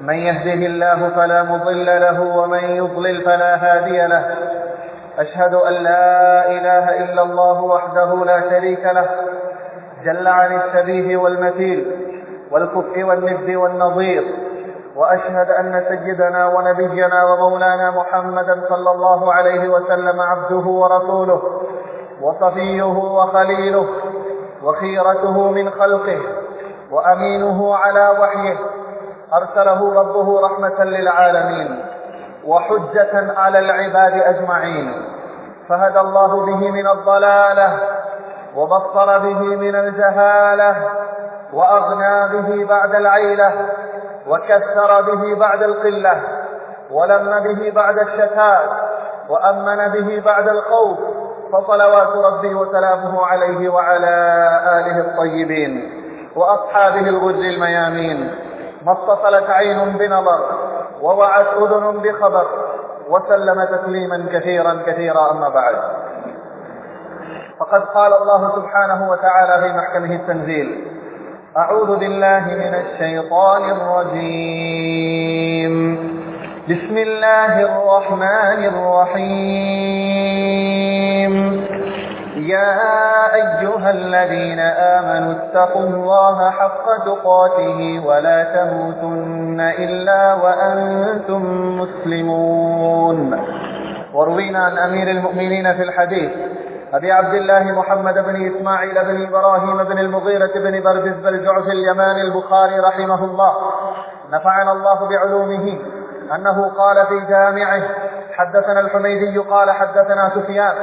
من يهده الله فلا مضل له ومن يضلل فلا هادي له. أشهد أن لا إله إلا الله وحده لا شريك له. جل عن السبيه والمثيل والكفء والند والنظير. وأشهد أن سيدنا ونبينا ومولانا محمدا صلى الله عليه وسلم عبده ورسوله وصفيه وخليله وخيرته من خلقه وأمينه على وحيه. أرسله ربه رحمة للعالمين وحجة على العباد أجمعين. فهدى الله به من الضلالة وبصر به من الجهالة وأغنى به بعد العيلة وكثر به بعد القلة ولم به بعد الشتات وأمن به بعد الخوف فصلوات ربي وسلامه عليه وعلى آله الطيبين وأصحابه الغر الميامين. ما اتصلت عين بنظر ووعت أذن بخبر وسلم تسليما كثيرا كثيرا أما بعد. فقد قال الله سبحانه وتعالى في محكمه التنزيل أعوذ بالله من الشيطان الرجيم. بسم الله الرحمن الرحيم. يا أيها الذين آمنوا اتقوا الله حق تقاته ولا تموتن إلا وأنتم مسلمون. وروينا عن أمير المؤمنين في الحديث أبي عبد الله محمد بن إسماعيل بن إبراهيم بن المغيرة بن برجز الجعف اليماني البخاري رحمه الله. نفعنا الله بعلومه أنه قال في جامعه حدثنا الحميدي قال حدثنا سفيان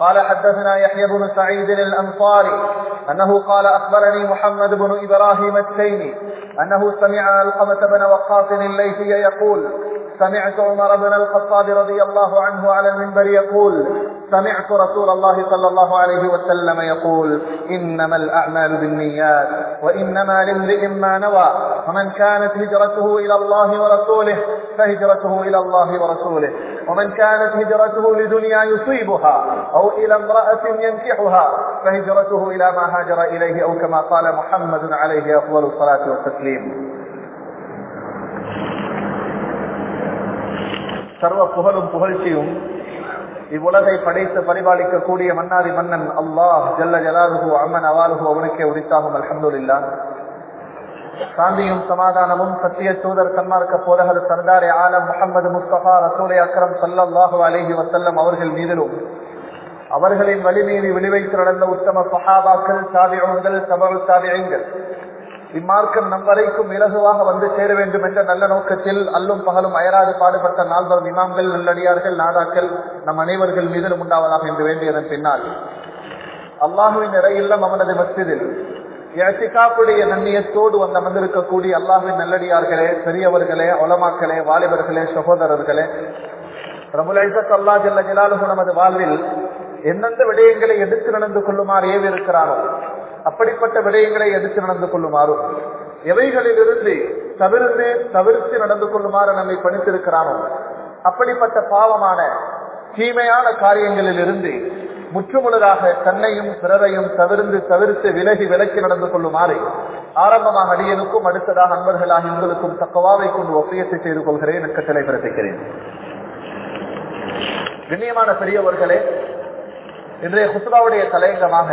قال حدثنا يحيى بن سعيد الأنصاري أنه قال أخبرني محمد بن إبراهيم التيمي أنه سمع القمة بن وقاص الليثي يقول سمعت عمر بن الخطاب رضي الله عنه على المنبر يقول سمعت رسول الله صلى الله عليه وسلم يقول إنما الأعمال بالنيات وإنما لامرئ ما نوى فمن كانت هجرته إلى الله ورسوله فهجرته إلى الله ورسوله. ومن كانت هجرته لدنيا يصيبها أو إلى امرأة ينكحها فهجرته إلى ما هاجر إليه أو كما قال محمد عليه أفضل الصلاة والتسليم. சர்வ புகழும் புகழ்ச்சியும் இவ்வுலகை படைத்து பரிபாலிக்கக்கூடிய மன்னாரி மன்னன் அல்லாஹ் ஜல்ல ஜலாலுகு அம்மன் அவாலுகு அவனுக்கே உரித்தாகும் அலமதுல்லா சாந்தியும் சமாதானமும் சத்திய தூதர் சன்மார்க்க போதகர் சர்தாரே ஆலம் முகமது முஸ்தபா ரசூலை அக்ரம் சல்லாஹு அலேஹி வசல்லம் அவர்கள் மீதிலும் அவர்களின் வலிமையை விழிவைத்து நடந்த உத்தம சஹாபாக்கள் சாபியங்கள் சபல் சாபியங்கள் இம்மார்க்கம் நம் வரைக்கும் இலகுவாக வந்து சேர வேண்டும் என்ற நல்ல நோக்கத்தில் அல்லும் பகலும் அயராது பாடுபட்ட நால்வர் இமாம்கள் நல்லடியார்கள் நாதாக்கள் நம் அனைவர்கள் மீதிலும் உண்டாவதாக என்று வேண்டியதன் பின்னால். அல்லாஹுவின் நிறையில்லம் அவனது மஸ்திதில் எத்திகாப்புடைய நன்னியத்தோடு வந்து அமர்ந்திருக்கக்கூடிய அல்லாஹுவின் நல்லடியார்களே பெரியவர்களே ஒலமாக்களே வாலிபர்களே சகோதரர்களே பிரபுலைசத் அல்லா ஜல்ல ஜலாலுகு நமது வாழ்வில் எந்தெந்த விடயங்களை எடுத்து நடந்து கொள்ளுமாறு ஏவி இருக்கிறாரோ அப்படிப்பட்ட விடயங்களை எதிர்த்து நடந்து கொள்ளுமாறும் எவைகளிலிருந்து தவிர்த்து தவிர்த்து நடந்து கொள்ளுமாறு நம்மை பணித்திருக்கிறானோ அப்படிப்பட்ட பாவமான தீமையான காரியங்களில் இருந்து முற்றுமுழுதாக தன்னையும் பிறரையும் தவிர்த்து தவிர்த்து விலகி விலக்கி நடந்து கொள்ளுமாறு ஆரம்பமாக அடியனுக்கும் அடுத்ததாக அன்பர்களாக உங்களுக்கும் தக்கவாவை கொண்டு ஒப்பயத்தை செய்து கொள்கிறேன் கட்டளை பிறப்பிக்கிறேன் கண்ணியமான பெரியவர்களே இன்றைய குசுபாவுடைய தலையங்கமாக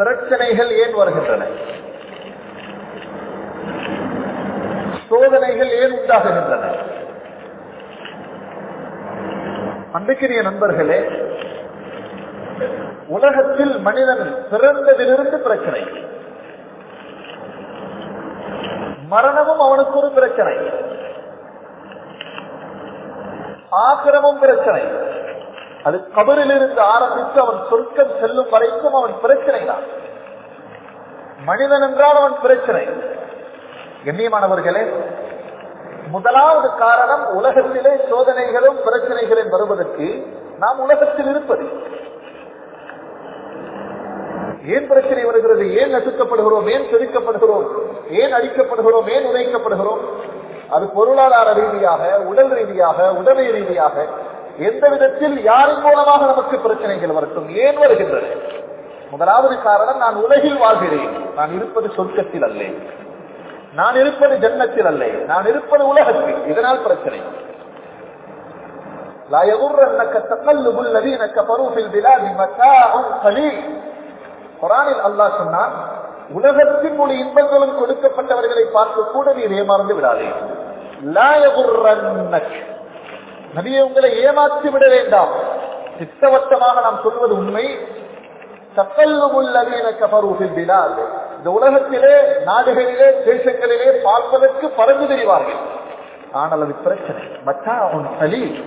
பிரச்சனைகள் ஏன் வருகின்றன? சோதனைகள் ஏன் உண்டாகுகின்றன? அன்புக்குரிய நண்பர்களே உலகத்தில் மனிதன் பிறந்ததிலிருந்து பிரச்சனை. மரணமும் அவனுக்கு ஒரு பிரச்சனை. ஆக்கிரமும் பிரச்சனை. அது கபரிலிருந்து ஆரம்பித்து அவன் சொர்க்கம் செல்லும் வரைக்கும் அவன் பிரச்சனை தான் மனிதன் என்றால் அவன் பிரச்சனை. கண்ணியமானவர்களே முதலாவது காரணம் உலகத்திலே சோதனைகளும் பிரச்சனைகளும் வருவதற்கு நாம் உலகத்தில் இருப்பது. ஏன் பிரச்சனை வருகிறது? ஏன் நசுக்கப்படுகிறோம்? ஏன் செதுக்கப்படுகிறோம்? ஏன் அடிக்கப்படுகிறோம்? ஏன் உதைக்கப்படுகிறோம்? அது பொருளாதார ரீதியாக உடல் ரீதியாக உடமை ரீதியாக எந்த விதத்தில் யாரின் மூலமாக நமக்கு பிரச்சனைகள் வரட்டும்? ஏன் வருகின்றன? முதலாவது காரணம் நான் உலகில் வாழ்கிறேன். நான் இருப்பது சொர்க்கத்தில் அல்ல. நான் இருப்பது ஜன்னத்தில் அல்ல. நான் இருப்பது உலகத்தில். இதனால் பிரச்சனை. அல்லாஹ் சொன்னான் உலகத்தின் மொழி இன்பங்களும் கொடுக்கப்பட்டவர்களை பார்க்க கூட நீ ஏமாறந்து விடாதே. நபியை உங்களை ஏமாற்றி விட வேண்டாம். திட்டவட்டமாக நாம் சொல்வது உண்மை. இந்த உலகத்திலே நாடுகளிலே தேசங்களிலே பார்ப்பதற்கு பறந்து தெரிவார்கள். ஆனால் அது பிரச்சனை. மச்சா உன் சலி.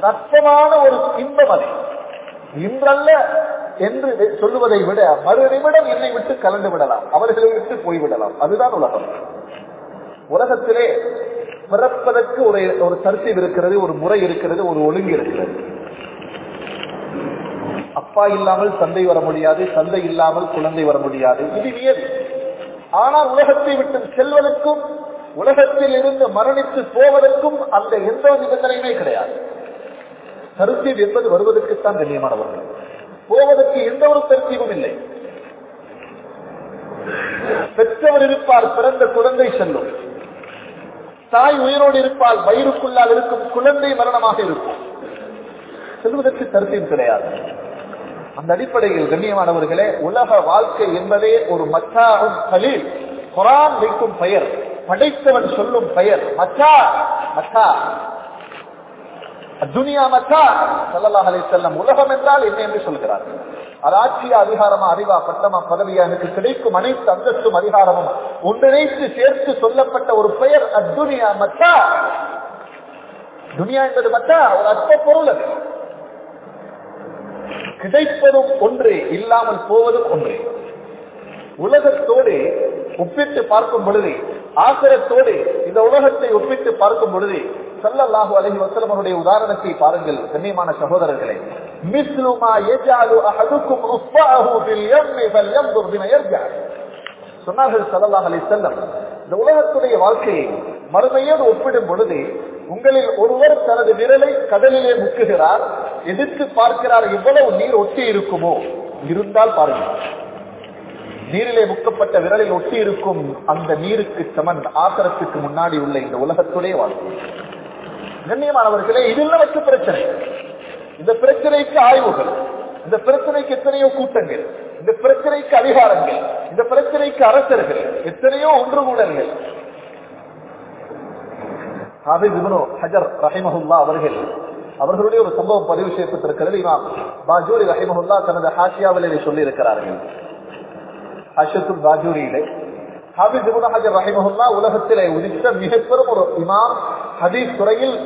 ரத்தமான ஒரு இன்பம் அது. இன்றல்ல என்று சொல்லுவதை விட மறு நிமிடம் என்னை விட்டு கலந்து விடலாம். அவர்களை விட்டு போய்விடலாம். அதுதான் உலகம். உலகத்திலே பிறப்பதற்கு ஒரு ஒரு தரிசீவ் இருக்கிறது ஒரு முறை இருக்கிறது ஒரு ஒழுங்கு இருக்கிறது. அப்பா இல்லாமல் தந்தை வர முடியாது தந்தை இல்லாமல் குழந்தை வர முடியாது. இது வியல் ஆனால் உலகத்தை விட்டு செல்வதற்கும் உலகத்தில் இருந்து மரணித்து போவதற்கும் அந்த எந்த நிபந்தனையுமே கிடையாது. தரிசீவ் என்பது வருவதற்குத்தான் கண்ணியமானவர்கள். போவதற்கு எந்த ஒரு தர்த்தீபம் இல்லை. பெற்றவர் இருப்பார் பிறந்த குழந்தை செல்லும். தாய் உயிரோடு இருப்பால் வயிறுக்குள்ளால் இருக்கும் குழந்தை மரணமாக இருக்கும். செல்வதற்கு கருத்தையும் கிடையாது. அந்த அடிப்படையில் கண்ணியமானவர்களே உலக வாழ்க்கை என்பதே ஒரு மச்சாவும் கலில். குரான் வைக்கும் பெயர் படைத்தவன் சொல்லும் பெயர் மச்சா மச்சா துனியா மச்சா சல்லல்லாஹ் செல்லம் உலகம் என்றால் என்ன என்று சொல்கிறார். அது ஆட்சிய அதிகாரமா அறிவா பட்டமா பதவியா எனக்கு கிடைக்கும் அனைத்து அந்தஸ்தும் அதிகாரமும். ஒன்றிணைத்து சேர்த்து சொல்லப்பட்ட ஒரு பெயர் அத்துனியா மச்சா துனியா என்பது மச்சா ஒரு அற்ப பொருள் அது. கிடைப்பதும் ஒன்று இல்லாமல் போவதும் ஒன்று. உலகத்தோடு ஒப்பிட்டு பார்க்கும் பொழுது ஆசிரத்தோடு இந்த உலகத்தை ஒப்பிட்டு பார்க்கும் பொழுது சல்லல்லாஹு அலஹி வசலமனுடைய உதாரணத்தை பாருங்கள் கண்ணியமான சகோதரர்களே. மிஸ்லுமா எஜாலு அஹதுக்கும் உஃபாஹு பில் சொன்னார்கள் சல்லல்லாஹு அலைஹி வஸல்லம் இந்த உலகத்துடைய வாழ்க்கையை மறுமையோடு ஒப்பிடும் பொழுது உங்களில் ஒருவர் தனது விரலை கடலிலே முக்குகிறார் எதிர்த்து பார்க்கிறார் எவ்வளவு நீர் ஒட்டி இருக்குமோ இருந்தால் பாருங்கள். நீரிலே முக்கப்பட்ட விரலில் ஒட்டி இருக்கும் அந்த நீருக்கு சமன். ஆசரத்துக்கு முன்னாடி உள்ள இந்த உலகத்துடைய வாழ்க்கை. கண்ணியமானவர்களே இதில் நமக்கு பிரச்சனை. இந்த பிரச்சனைக்கு ஆய்வுகள் இந்த பிரச்சனைக்கு எத்தனையோ கூட்டங்கள் இந்த பிரச்சனைக்கு அதிகாரங்கள் இந்த பிரச்சனைக்கு அரசர்கள் எத்தனையோ ஒன்று கூடல்கள் ஹஜர் ரஹிமஹுல்லா அவர்கள் அவர்களுடைய ஒரு சம்பவம் பதிவு செய்யப்பட்டிருக்கிறது. இமாம் பாஜூரி ரஹிமஹுல்லா தனது ஹாஷியாவிலே சொல்லி இருக்கிறார்கள் அஷத்துல் பாஜூரியிலே. ஹாபிஸ் ஹஜர் ரஹிமஹுல்லா உலகத்திலே உதித்த மிகப்பெரும் ஒரு இமாம் ஹதீஸ் துறையில்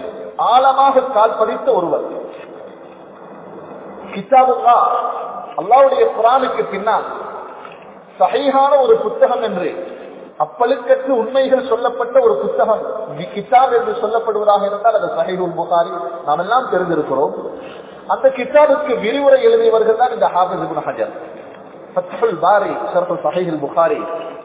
ஆழமாக கால் பதித்த ஒருவர். கிதாபுல்லா அல்லாவுடைய குரானுக்கு பின்னால் சகையான ஒரு புத்தகம் என்று அப்பழுக்கற்று உண்மைகள் சொல்லப்பட்ட ஒரு புத்தகம் கிதாப் என்று சொல்லப்படுவதாக இருந்தால் அது சஹீருல் புகாரி நாம் எல்லாம் தெரிந்திருக்கிறோம். அந்த கிதாபுக்கு விரிவுரை எழுதியவர்கள் தான் இந்த ஹாபிஸ் ஹஜர். ஃபத்ஹுல் பாரி புகாரி.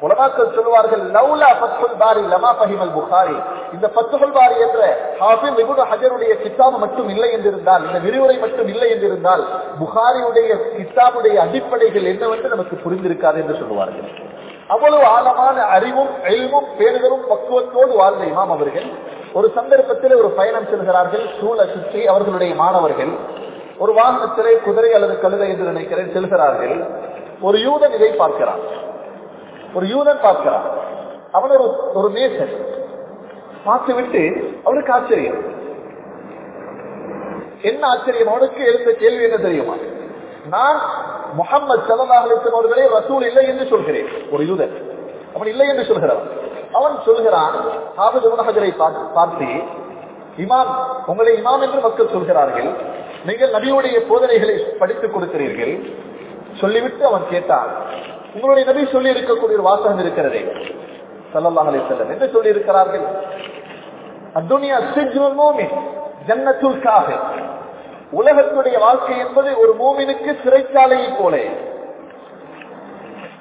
உலமாக்கள் சொல்வார்கள் லௌலா ஃபத்ஹுல் பாரி லமா புகாரி. இந்த ஃபத்ஹுல் பாரி என்ற ஹாஃபிஸ் இப்னு ஹஜருடைய மட்டும் இல்லை என்றிருந்தால் இந்த விரிவுரை மட்டும் இல்லை என்றிருந்தால் புகாரியுடைய கித்தாபுடைய அடிப்படைகள் என்னவென்று நமக்கு புரிந்திருக்காது என்று சொல்லுவார்கள். அவ்வளவு ஆழமான அறிவும் எழிவும் பேணுதலும் பக்குவத்தோடு வாழ்ந்த இமாம் அவர்கள் ஒரு சந்தர்ப்பத்தில் ஒரு பயணம் செல்கிறார்கள் சூழ சுற்றி அவர்களுடைய மாணவர்கள் ஒரு வாகனத்திலே குதிரை அல்லது கழுதை என்று நினைக்கிறேன் செல்கிறார்கள். ஒரு யூதன் இதை பார்க்கிறான். ஒரு யூதன் பார்க்கிறான். அவன் ஒரு ஒரு நேசன். பார்த்து விட்டு அவனுக்கு ஆச்சரியம். என்ன ஆச்சரியம்? அவனுக்கு எழுந்த கேள்வி என்ன தெரியுமா? நான் முகமது சல்லா அவர்களே ரசூல் இல்லை என்று சொல்கிறேன். ஒரு யூதன். அவன் இல்லை என்று சொல்கிறான். அவன் சொல்கிறான் ஹாபிஸ் பார்த்து இமாம் உங்களை இமாம் என்று மக்கள் சொல்கிறார்கள். நீங்கள் நபியுடைய போதனைகளை படித்துக் கொடுக்கிறீர்கள். சொல்லிவிட்டு அவன் கேட்டான் உங்களுடைய நபி சொல்லி இருக்கக்கூடிய ஒரு வாசகம் இருக்கிறதே. ஸல்லல்லாஹு செல்லம் வஸல்லம் என்று சொல்லி இருக்கிறார்கள் அத்துனியா சிஜ்னுல் மூமின் ஜன்னத்துல் காஃபிர் உலகத்துடைய வாழ்க்கை என்பது ஒரு மூமினுக்கு சிறைச்சாலையை போல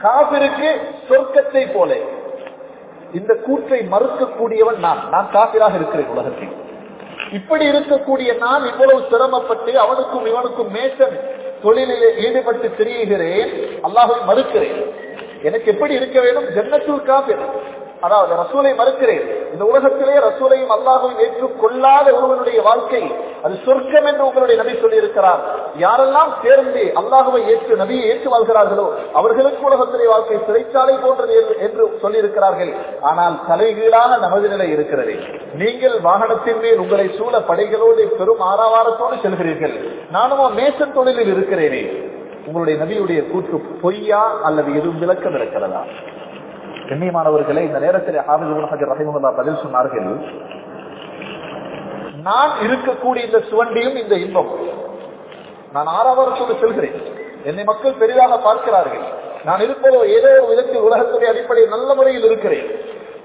காபிருக்கு சொர்க்கத்தை போல. இந்த கூற்றை மறுக்கக்கூடியவன் நான் நான் காபிராக இருக்கிறேன் உலகத்தில். இப்படி இருக்கக்கூடிய நான் இவ்வளவு சிரமப்பட்டு அவனுக்கும் இவனுக்கும் மேசன் தொழிலிலே ஈடுபட்டு திரியுகிறேன் அல்லாஹை மறுக்கிறேன். எனக்கு எப்படி இருக்க வேண்டும்? ஜன்னத்துல் காபிர். அதாவது ரசூலை மறுக்கிறேன். இந்த உலகத்திலே ரசூலையும் அல்லாஹையும் ஏற்றுக்கொள்ளாத ஒருவனுடைய வாழ்க்கை அது சொர்க்கம் என்று உங்களுடைய நபி சொல்லியிருக்கிறார். யாரெல்லாம் சேர்ந்து அல்லாஹுவை ஏற்று நபியை ஏற்று வாழ்கிறார்களோ அவர்களுக்கு உலகத்திலே வாழ்க்கை சிறைச்சாலை போன்றது என்று- என்று சொல்லி இருக்கிறார்கள் ஆனால் தலைகீழான நமது நிலை இருக்கிறது. நீங்கள் வாகனத்தின் மேல் உங்களை சூழ படைகளோடு பெரும் ஆறாவாரத்தோடு செல்கிறீர்கள். நானும் மேசன் தொழிலில் இருக்கிறேனே. உங்களுடைய நபியுடைய கூற்று பொய்யா அல்லது எதுவும் விளக்கம் இருக்கிறதா கண்ணியமானவர்களே இந்த நேரத்தில் ஹாபிஸ் ஹஜர் ரஹிமுல்லா பதில் சொன்னார்கள் நான் இருக்கக்கூடிய இந்த சுவண்டியும் இந்த இன்பம். நான் ஆறாவது செல்கிறேன். என்னை மக்கள் பெரிதாக பார்க்கிறார்கள். நான் இருப்பதோ ஏதோ ஒரு விதத்தில் உலகத்துடைய அடிப்படையில் நல்ல முறையில் இருக்கிறேன்.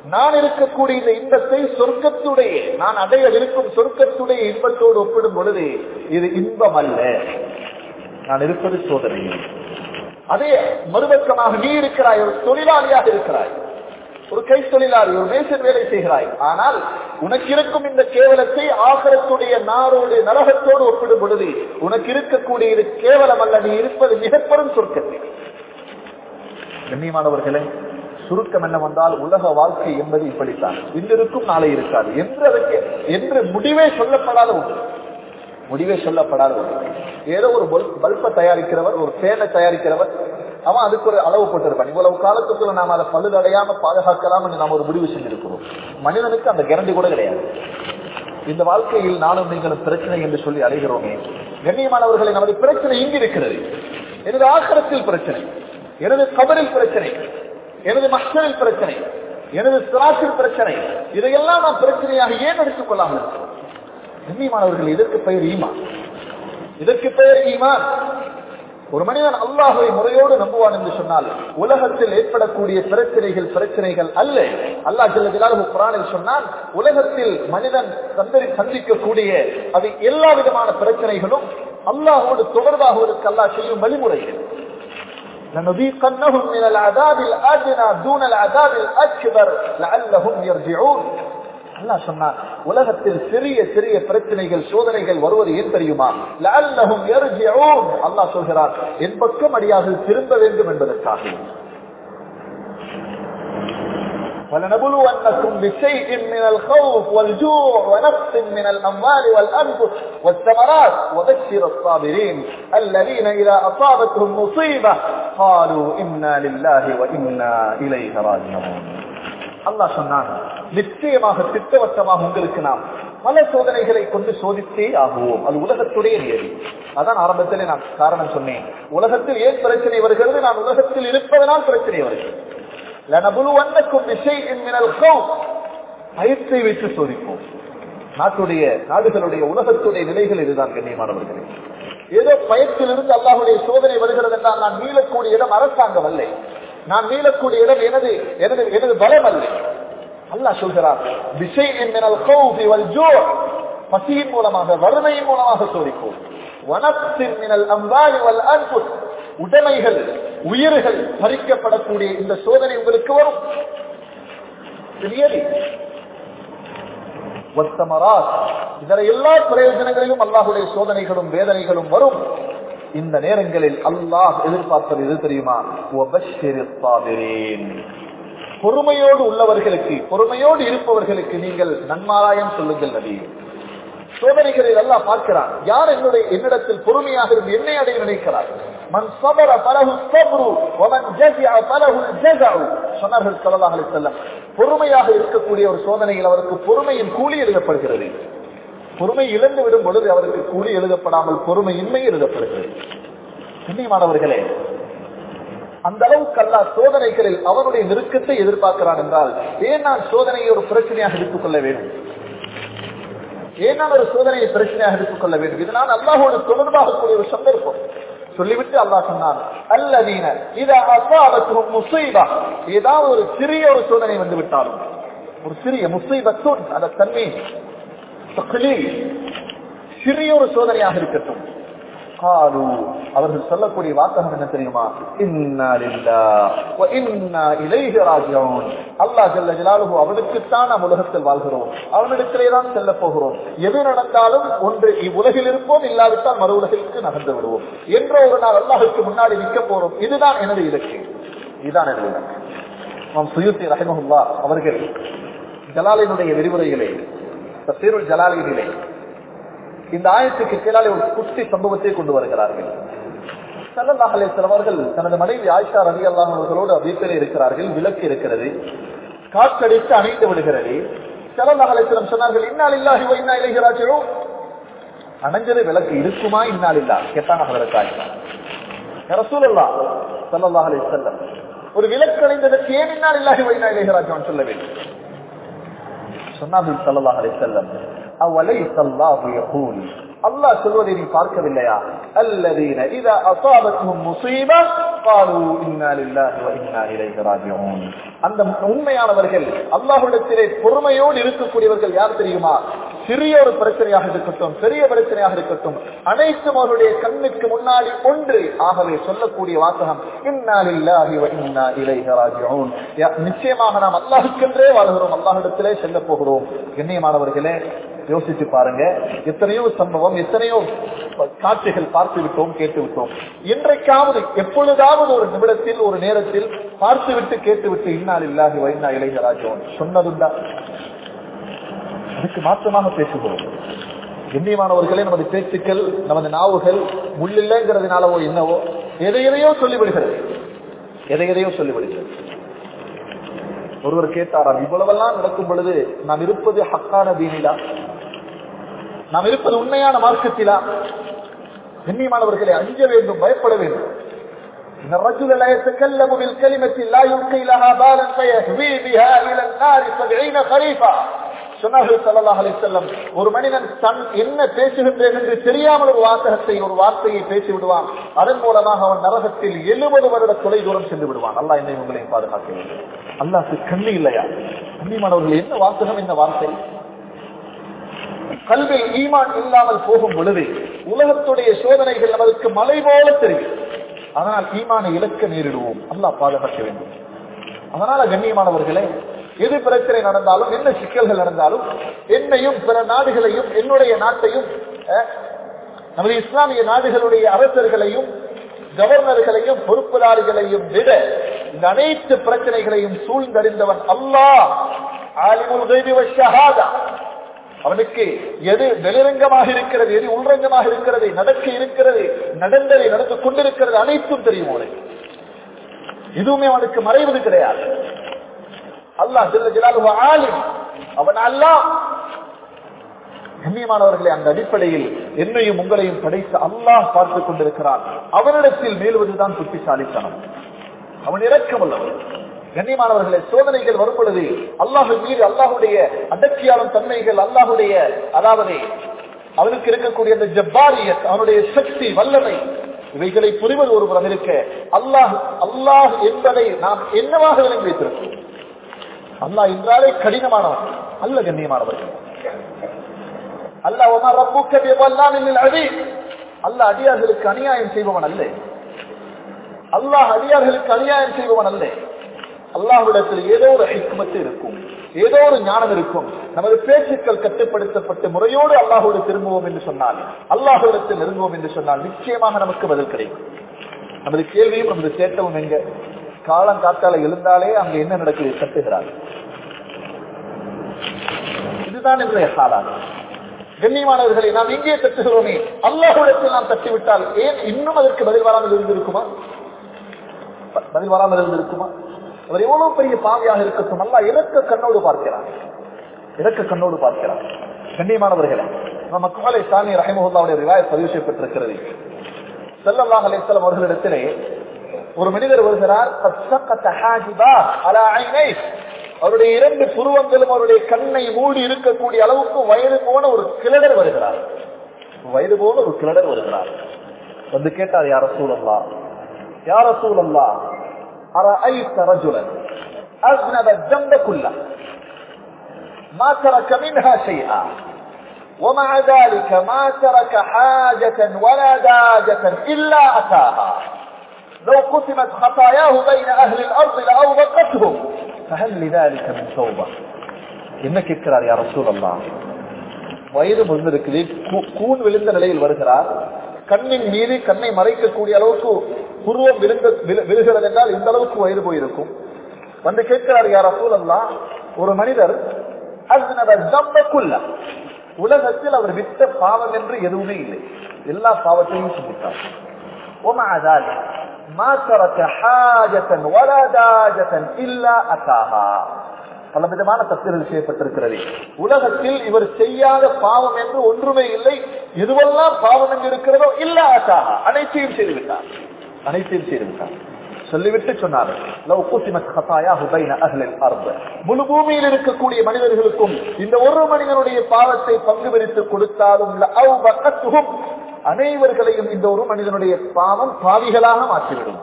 நான் இருக்கக்கூடிய இந்த இன்பத்தை சொர்க்கத்துடைய நான் அடைய இருக்கும் சொர்க்கத்துடைய இன்பத்தோடு ஒப்பிடும் பொழுது இது இன்பம் அல்ல நான் இருப்பது சோதனை அதே மறுபக்கமாக நீ இருக்கிறாய் ஒரு தொழிலாளியாக இருக்கிறாய். ஒரு கை தொழிலாளி ஒரு மேசன் வேலை செய்கிறாய். ஆனால் உனக்கு இருக்கும் இந்த கேவலத்தை ஆகரத்துடைய நாரோடு நரகத்தோடு ஒப்பிடும் பொழுது உனக்கு இருக்கக்கூடிய இது கேவலம் அல்ல நீ இருப்பது மிகப்பெரும் சுருக்கத்தை கண்ணியமானவர்களே சுருக்கம் என்ன வந்தால் உலக வாழ்க்கை என்பது இப்படித்தான். இன்றிருக்கும் நாளை இருக்காது. என்று அதற்கு என்று முடிவே சொல்லப்படாத ஒன்று. முடிவே சொல்லப்படாத ஒன்று ஏதோ ஒரு பல்பை தயாரிக்கிறவர் ஒரு ஃபேனை தயாரிக்கிறவர் அவன் அதுக்கு ஒரு அளவு போட்டிருப்பான். இவ்வளவு காலத்துக்குள்ள நாம் அதை பழுதடையாம பாதுகாக்கலாம் என்று நாம் ஒரு முடிவு செஞ்சிருக்கிறோம். மனிதனுக்கு அந்த கேரண்டி கூட கிடையாது. இந்த வாழ்க்கையில் நானும் நீங்களும் பிரச்சனை என்று சொல்லி அழைகிறோமே கண்ணியமானவர்களை நமது பிரச்சனை இங்கு இருக்கிறது. எனது ஆக்கிரத்தில் பிரச்சனை எனது கபரில் பிரச்சனை எனது மக்களில் பிரச்சனை எனது சிராசில் பிரச்சனை இதையெல்லாம் நான் பிரச்சனையாக ஏன் எடுத்துக் கொள்ளாமல் இருக்கிறோம்? கண்ணியமானவர்கள் இதற்கு பெயர் ஈமான் இதற்கு பெயர் ஈமான் ஒரு மனிதன் அல்லாஹை முறையோடு நம்புவான் என்று சொன்னால் உலகத்தில் ஏற்படக்கூடிய பிரச்சனைகள் பிரச்சனைகள் அல்ல அல்லாஹ் ஜல்ல ஜலாலுஹு குர்ஆனில் சொன்னான் உலகத்தில் மனிதன் சந்தரி சந்திக்கக்கூடிய அது எல்லா விதமான பிரச்சனைகளும் அல்லாஹோடு தொடர்பாகுவதற்கு அல்லாஹ் செய்யும் வழிமுறைகள் لنذيقنهم من العذاب الأدنى دون العذاب الأكبر لعلهم يرجعون அல்லாஹ் சொன்னான் உலகத்தில் சிறிய சிறிய பிரச்சனைகள் சோதனைகள் வருவது ஏன் தெரியுமா லஅல்லஹும் யர்ஜிஊன் அல்லாஹ் சொல்கிறார் என் பக்கம் அடியார்கள் திரும்ப வேண்டும் என்பதற்காக ولنبلونكم بشيء من الخوف والجوع ونقص من الأموال والأنفس والثمرات وبشر الصابرين الذين إذا أصابتهم مصيبة قالوا إنا لله وإنا إليه راجعون அல்லாஹ் சொன்னான் நிச்சயமாக திட்டவட்டமாக உங்களுக்கு நாம் பல சோதனைகளை கொண்டு சோதித்தே ஆகுவோம். அது உலகத்துடைய நியதி. அதான் ஆரம்பத்திலே நான் காரணம் சொன்னேன். உலகத்தில் ஏன் பிரச்சனை வருகிறது? நான் உலகத்தில் இருப்பதனால் பிரச்சனை வருகிறது. லனபுலுவன்னக்கும் விஷயம் மினல் பயத்தை வைத்து சோதிப்போம். நாட்டுடைய நாடுகளுடைய உலகத்துடைய நிலைகள் இதுதான் கண்ணியமானவர்களே ஏதோ பயத்திலிருந்து அல்லாஹுடைய சோதனை வருகிறது என்றால் நான் மீளக்கூடிய இடம் அரசாங்கம் அல்ல நான் மீளக்கூடிய இடம் எனது எனது எனது பலம் அல்ல அல்லா சொல்கிறார் விஷயம் பசியின் மூலமாக வறுமையின் மூலமாக சோதிப்போம். வனத்தின் மினல் அம்பாலி வல் அன்புஸ் உடைமைகள் உயிர்கள் பறிக்கப்படக்கூடிய இந்த சோதனை உங்களுக்கு வரும். பெரியது இதர எல்லா பிரயோஜனங்களிலும் அல்லாஹுடைய சோதனைகளும் வேதனைகளும் வரும். இந்த நேரங்களில் அல்லாஹ் எதிர்பார்ப்பது எது தெரியுமா? வபஷ்ஷிரிஸ் பொறுமையோடு உள்ளவர்களுக்கு பொறுமையோடு இருப்பவர்களுக்கு நீங்கள் நன்மாராயம் சொல்லுங்கள் நபி. சோதனைகளில் எல்லாம் பார்க்கிறார். யார் என்னுடைய என்னிடத்தில் பொறுமையாக இருந்து என்னை அடைய நினைக்கிறார்? மன் சபர பலகு சப்ரு ஒமன் ஜஸிஅ பலகு ஜஸஉ சொன்னார்கள் ஸல்லல்லாஹு அலைஹி பொறுமையாக இருக்கக்கூடிய ஒரு சோதனையில் அவருக்கு பொறுமையின் கூலி எழுதப்படுகிறது. பொறுமை இழந்து விடும் பொழுது அவருக்கு கூலி எழுதப்படாமல் பொறுமையின்மை எழுதப்படுகிறது. கண்ணியமானவர்களே அந்த அளவுக்கு அல்லா சோதனைகளில் அவனுடைய நெருக்கத்தை எதிர்பார்க்கிறான் என்றால் ஏன் நான் சோதனையை ஒரு பிரச்சனையாக எடுத்துக்கொள்ள வேண்டும்? ஏன் நான் ஒரு சோதனையை பிரச்சனையாக எடுத்துக்கொள்ள வேண்டும்? இதனால் அல்லாஹோடு தொடர்பாக கூடிய ஒரு சந்தர்ப்பம். சொல்லிவிட்டு அல்லாஹ் சொன்னான் அல்லதீன இத அசாபத்தும் முசீபா. ஏதாவது ஒரு சிறிய ஒரு சோதனை வந்து விட்டாலும் ஒரு சிறிய முசீபத்தும் அந்த தன்மை சிறிய ஒரு சோதனையாக இருக்கட்டும். காலு அவர்கள் சொல்லக்கூடிய வாக்கம் என்ன தெரியுமா? அல்லா ஜல்ல ஜலாலுகு அவனுக்குத்தான் நாம் உலகத்தில் வாழ்கிறோம். அவனிடத்திலே தான் செல்ல போகிறோம். எது நடந்தாலும் ஒன்று இவ்வுலகில் இருப்போம் இல்லாவிட்டால் மறு உலகிற்கு நகர்ந்து விடுவோம். என்ற ஒரு நாள் அல்லாஹுக்கு முன்னாடி நிற்க போறோம். இதுதான் எனது இலக்கு. இதுதான் எனது இலக்கு. நாம் சுயுத்தி ரஹமுல்லா அவர்கள் ஜலாலினுடைய விரிவுரையிலே தசீருல் ஜலாலியிலே இந்த ஆயத்துக்கு கீழாலே ஒரு குட்டி சம்பவத்தை கொண்டு வருகிறார்கள். சல்லல்லாஹலே சிலவர்கள் தனது மனைவி ஆயிஷா ரவி அல்லாஹ் அவர்களோடு வீட்டில் இருக்கிறார்கள் விளக்கு இருக்கிறது காற்றடித்து அணைந்து விடுகிறது. சல்லல்லாஹ் சிலம் சொன்னார்கள் இன்னால் இல்லாஹி இன்னா இளைகிறார்களோ அணைஞ்சது விளக்கு இருக்குமா? இன்னால் இல்லா கேட்டாங்க அவர்களுக்கு ஆயிஷா ரசூலல்லா செல்லம் ஒரு விளக்கு அணைந்ததற்கு ஏன் இன்னால் இல்லாஹி வைனா இளைகிறாஜான் சொல்ல வேண்டும் சொன்னார்கள் சல்லல்லாஹலே செல்லம் அவலை சல்லாஹு அல்லாஹ் சொல்வதை நீ பார்க்கவில்லையா அல்லதீன அந்த உண்மையானவர்கள் அல்லாஹ்விடத்திலே பொறுமையோடு இருக்கக்கூடியவர்கள் யார் தெரியுமா? சிறிய ஒரு பிரச்சனையாக இருக்கட்டும் பெரிய பிரச்சனையாக இருக்கட்டும் அனைத்தும் அவருடைய கண்ணுக்கு முன்னாடி ஒன்று. ஆகவே சொல்லக்கூடிய வாசகம் இன்னாலில்லாஹி வ இன்னா இலைஹி ராஜிஊன். நிச்சயமாக நாம் அல்லாஹுக்கென்றே வாழ்கிறோம் அல்லாஹ்விடத்திலே செல்ல போகிறோம். கண்ணியமானவர்களே யோசிச்சு பாருங்க. எத்தனையோ சம்பவம் எத்தனையோ காட்சிகள் பார்த்து விட்டோம் கேட்டு விட்டோம் என்றைக்காவது எப்பொழுதாவது ஒரு நிமிடத்தில் ஒரு நேரத்தில் பார்த்து விட்டு கேட்டு விட்டு இன்னால் இல்லாஹி வைனா இளைஞராஜோன் சொன்னதுண்டா? அதுக்கு மாற்றமாக பேசுகிறோம் கண்ணியமானவர்களே நமது பேச்சுக்கள் நமது நாவுகள் முள்ளில்லைங்கிறதுனாலவோ என்னவோ எதை எதையோ சொல்லிவிடுகிறது. எதை எதையோ சொல்லிவிடுகிறது. ஒருவர் கேட்டாராம் இவ்வளவெல்லாம் நடக்கும் பொழுது நாம் இருப்பது ஹக்கான தீனிலா? நாம் இருப்பது உண்மையான மார்க்கத்திலா கண்ணியமானவர்களை அஞ்ச வேண்டும் பயப்பட வேண்டும் إن الرجل لا يتكلم بالكلمة لا يلقي لها بالا فيهوي بها إلى النار سبعين خريفا சொன்னார்கள் சல்லல்லாஹ் அலிசல்லம் ஒரு மனிதன் தன் என்ன பேசுகின்றேன் என்று தெரியாமல் ஒரு வாசகத்தை ஒரு வார்த்தையை பேசி விடுவான் அதன் மூலமாக அவன் நரகத்தில் எழுபது வருட தொலை தூரம் சென்று விடுவான் அல்லா என்னை உங்களையும் பாதுகாக்க வேண்டும் அல்லாஹ் கண்ணி இல்லையா கண்ணியமானவர்கள் என்ன வாசகம் என்ன வார்த்தை கல்வியில் ஈமான் இல்லாமல் போகும் பொழுது உலகத்துடைய சோதனைகள் நமக்கு மலை போல தெரியும். அதனால் ஈமானை இழக்க நேரிடுவோம். அல்லா பாதுகாக்க வேண்டும். அதனால கண்ணியமானவர்களே எது பிரச்சனை நடந்தாலும் என்ன சிக்கல்கள் நடந்தாலும் என்னையும் பிற நாடுகளையும் என்னுடைய நாட்டையும் நமது இஸ்லாமிய நாடுகளுடைய அரசர்களையும் கவர்னர்களையும் பொறுப்புதாரிகளையும் விட இந்த அனைத்து பிரச்சனைகளையும் சூழ்ந்தறிந்தவன் அல்லாஹ். அவனுக்கு எது வெளிரங்கமாக இருக்கிறது எது உள்ரங்கமாக இருக்கிறது நடக்க இருக்கிறது நடந்ததை நடந்து கொண்டிருக்கிறது அனைத்தும் தெரியும் அவனுக்கு. இதுவுமே அவனுக்கு மறைவது கிடையாது. அல்லாஹ் ஜல்ல ஆளும் அவன் அல்லாஹ். கண்ணியமானவர்களை அந்த அடிப்படையில் என்னையும் உங்களையும் படைத்து அல்லாஹ் பார்த்துக் கொண்டிருக்கிறான். அவனிடத்தில் மேலுவதுதான் புத்திசாலித்தனம். அவன் இறக்கமல்லவன் கண்ணியமானவர்களை சோதனைகள் வரும் பொழுது அல்லாஹு மீது அல்லாஹுடைய அடக்கியாளம் தன்மைகள் அல்லாஹுடைய அதாவது அவனுக்கு இருக்கக்கூடிய அந்த ஜப்பாரியத் அவனுடைய சக்தி வல்லமை இவைகளை புரிவது ஒரு புறம் இருக்க அல்லாஹ் அல்லாஹ் என்பதை நாம் என்னவாக விளங்கி வைத்திருக்கோம் அல்லாஹ் என்றாலே கடினமானவன் அல்ல கண்ணியமானவர்கள் அல்லாஹ் அல்லாஹ் அடியார்களுக்கு அநியாயம் செய்பவன் அல்ல. அல்லாஹ் அடியார்களுக்கு அநியாயம் செய்பவன் அல்ல. அல்லாஹ்விடத்தில் ஏதோ ஒரு ஹிக்மத்து இருக்கும். ஏதோ ஒரு ஞானம் இருக்கும். நமது பேச்சுக்கள் கட்டுப்படுத்தப்பட்டு முறையோடு அல்லாஹோடு திரும்புவோம் என்று சொன்னால் அல்லாஹோடத்தில் நெருங்குவோம் என்று சொன்னால் நிச்சயமாக நமக்கு பதில் கிடைக்கும். நமது கேள்வியும் நமது தேட்டமும் எங்க? காலம் காத்தால எழுந்தாலே அங்க என்ன நடக்குது கட்டுகிறார் இதுதான் இன்றைய சாதாரணம் கண்ணியமானவர்களை நாம் இங்கே தட்டுகிறோமே அல்லாஹுடத்தில் நாம் தட்டிவிட்டால் ஏன் இன்னும் அதற்கு பதில் வராமல் இருந்திருக்குமா? பதில் வராமல் இருந்திருக்குமா? அவர் எவ்வளவு பெரிய பாவியாக இருக்கட்டும் நல்லா இறக்க கண்ணோடு பார்க்கிறார். இறக்க கண்ணோடு பார்க்கிறார். கண்ணியமானவர்களே நம்ம காலை சாமி ரஹிமஹுல்லாவுடைய ரிவாய பதிவு செய்யப்பட்டிருக்கிறது. செல்லல்லாஹ் அலிஸ்லாம் அவர்களிடத்திலே ஒரு மனிதர் வருகிறார் அவருடைய இரண்டு புருவங்களும் அவருடைய கண்ணை மூடி இருக்கக்கூடிய அளவுக்கு வயது போன ஒரு கிளடர் வருகிறார். வயது போன ஒரு கிளடர் வருகிறார். வந்து கேட்டார் யார சூழல்லா யார சூழல்லா أرأيت رجلا أذنب الذنب كله ما ترك منها شيئا ومع ذلك ما ترك حاجة ولا داجة إلا أتاها لو قسمت خطاياه بين أهل الأرض لأوبقتهم فهل لذلك من توبة என்ன கேட்கிறார் யார் ரசூலல்லா வயது முதிர்ந்திருக்குது கூன் விழுந்த நிலையில் வருகிறார் கண்ணின் மீது கண்ணை மறைக்கக்கூடிய அளவுக்கு புருவம் விழுந்த விழுகிறது என்றால் இந்த அளவுக்கு வயது போயிருக்கும் வந்து கேட்கிறார் யார் ரசூலல்லா ஒரு மனிதர் உலகத்தில் அவர் விட்ட பாவம் என்று எதுவுமே இல்லை எல்லா பாவத்தையும் சிந்தித்தார் ما ترك حاجة ولا داجة إلا أتاها பல விதமான தத்துவங்கள் செய்யப்பட்டிருக்கிறது. உலகத்தில் இவர் செய்யாத பாவம் என்று ஒன்றுமே இல்லை. எதுவெல்லாம் பாவம் என்று இருக்கிறதோ இல்ல அசாகா அனைத்தையும் செய்துவிட்டார். அனைத்தையும் செய்துவிட்டார். சொல்லிவிட்டு சொன்னார் முழு பூமியில் இருக்கக்கூடிய மனிதர்களுக்கும் இந்த ஒரு மனிதனுடைய பாவத்தை பங்கு பிரித்து கொடுத்தாலும் அனைவர்களையும் இந்த ஒரு மனிதனுடைய பாவம் பாவிகளாக மாற்றிவிடும்.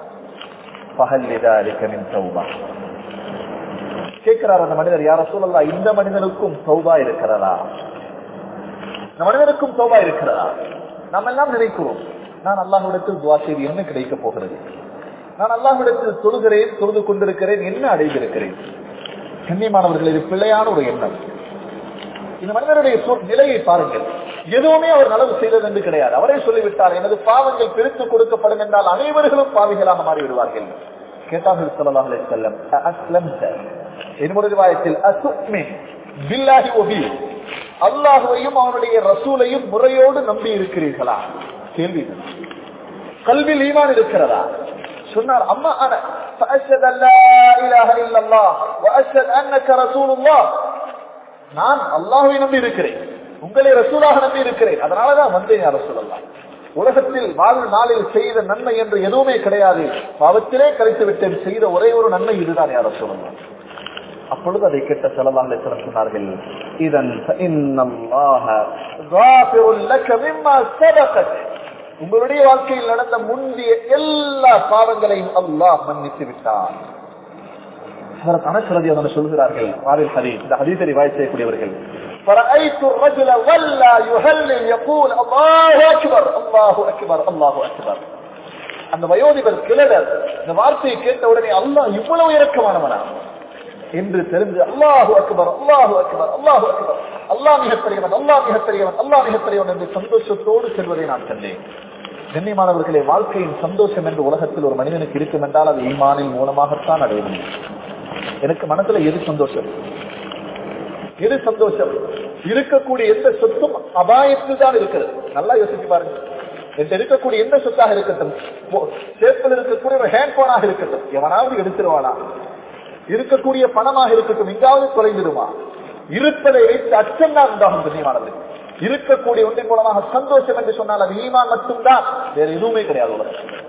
பகல் சௌபா கேட்கிறார் அந்த மனிதர் யார சூழல்லா இந்த மனிதனுக்கும் சௌபா இருக்கிறதா? இந்த மனிதனுக்கும் சௌபா இருக்கிறதா? நாம் எல்லாம் நினைக்கிறோம் நான் அல்லாஹிடத்தில் துவா செய்து என்ன கிடைக்க போகிறது? நான் அல்லாஹிடத்தில் தொழுகிறேன் தொழுது கொண்டிருக்கிறேன் என்ன அடைந்திருக்கிறேன்? கண்ணியமானவர்கள் இது பிள்ளையான ஒரு எண்ணம். இந்த மனிதனுடைய நிலையை பாருங்கள். எதுவுமே அவர் நலவு செய்தது என்று கிடையாது. அவரே சொல்லிவிட்டார் எனது பாவங்கள் பிரித்து கொடுக்கப்படும் என்றால் அனைவர்களும் பாவிகளாக மாறிவிடுவார்கள். கேட்டார்கள் சொல்லலாம் செல்லம் அஸ்லம் என்னுடைய வாயத்தில் அசுக்மின் பில்லாஹி ஒபி அல்லாஹுவையும் அவனுடைய ரசூலையும் முறையோடு நம்பி இருக்கிறீர்களா கேள்வி கல்வியில் ஈமான் இருக்கிறதா சொன்னார் அம்மா அன فأشهد أن لا إله إلا الله وأشهد أنك رسول الله நான் அல்லாஹுவை நம்பி இருக்கிறேன் உங்களை ரசூலாக நம்பி இருக்கிறேன் அதனாலதான் வந்தேன் யார் ரசூலல்லா உலகத்தில் வாழ் நாளில் செய்த நன்மை என்று எதுவுமே கிடையாது பாவத்திலே கழித்து விட்டேன் செய்த ஒரே ஒரு நன்மை இதுதான் யார் ரசூலல்லா அப்பொழுது அதை கேட்ட செலவாக சொன்னார்கள் இதன் உங்களுடைய வாழ்க்கையில் நடந்த முந்தைய எல்லா பாவங்களையும் அல்லாஹ் மன்னித்து விட்டார் அனசரதி அவர்கள் சொல்கிறார்கள் வாரில் ஹரி இந்த ஹதீசரை வாய் செய்யக்கூடியவர்கள் فرأيت الرجل ولى يهلل يقول الله أكبر الله أكبر الله أكبر அந்த வயோதிபர் கிழவர் இந்த வார்த்தையை கேட்ட உடனே அல்லாஹ் இவ்வளவு இறக்கமானவனா என்று தெரிந்து அல்லாஹு அக்பர் அல்லாஹு அக்பர் அல்லாஹு அக்பர். அல்லாஹ் மிகப்பெரியவன் அல்லாஹ் மிகப்பெரியவன் அல்லாஹ் மிகப்பெரியவன் என்று சந்தோஷத்தோடு செல்வதை நான் கண்டேன். கண்ணியமானவர்களே வாழ்க்கையின் சந்தோஷம் என்று உலகத்தில் ஒரு மனிதனுக்கு இருக்கும் என்றால் அது ஈமானின் மூலமாகத்தான் அடைய முடியும். எனக்கு மனசுல எது சந்தோஷம்? எது சந்தோஷம்? இருக்கக்கூடிய எந்த சொத்தும் அபாயத்தில் தான் இருக்கிறது. நல்லா யோசிச்சு பாருங்க. என்கிட்ட இருக்கக்கூடிய எந்த சொத்தாக இருக்கட்டும் சேப்பில் இருக்கக்கூடிய ஒரு ஹேண்ட் போனாக இருக்கட்டும் எவனாவது எடுத்துருவானா? இருக்கக்கூடிய பணமாக இருக்கட்டும் எங்காவது தொலைந்துடுமா? இருப்பதை வைத்து அச்சம் தான் உண்டாகும் கண்ணியமானது இருக்கக்கூடிய ஒன்றின் மூலமாக சந்தோஷம் என்று சொன்னால் அது ஈமான் மட்டும்தான். வேற எதுவுமே கிடையாது உலகம்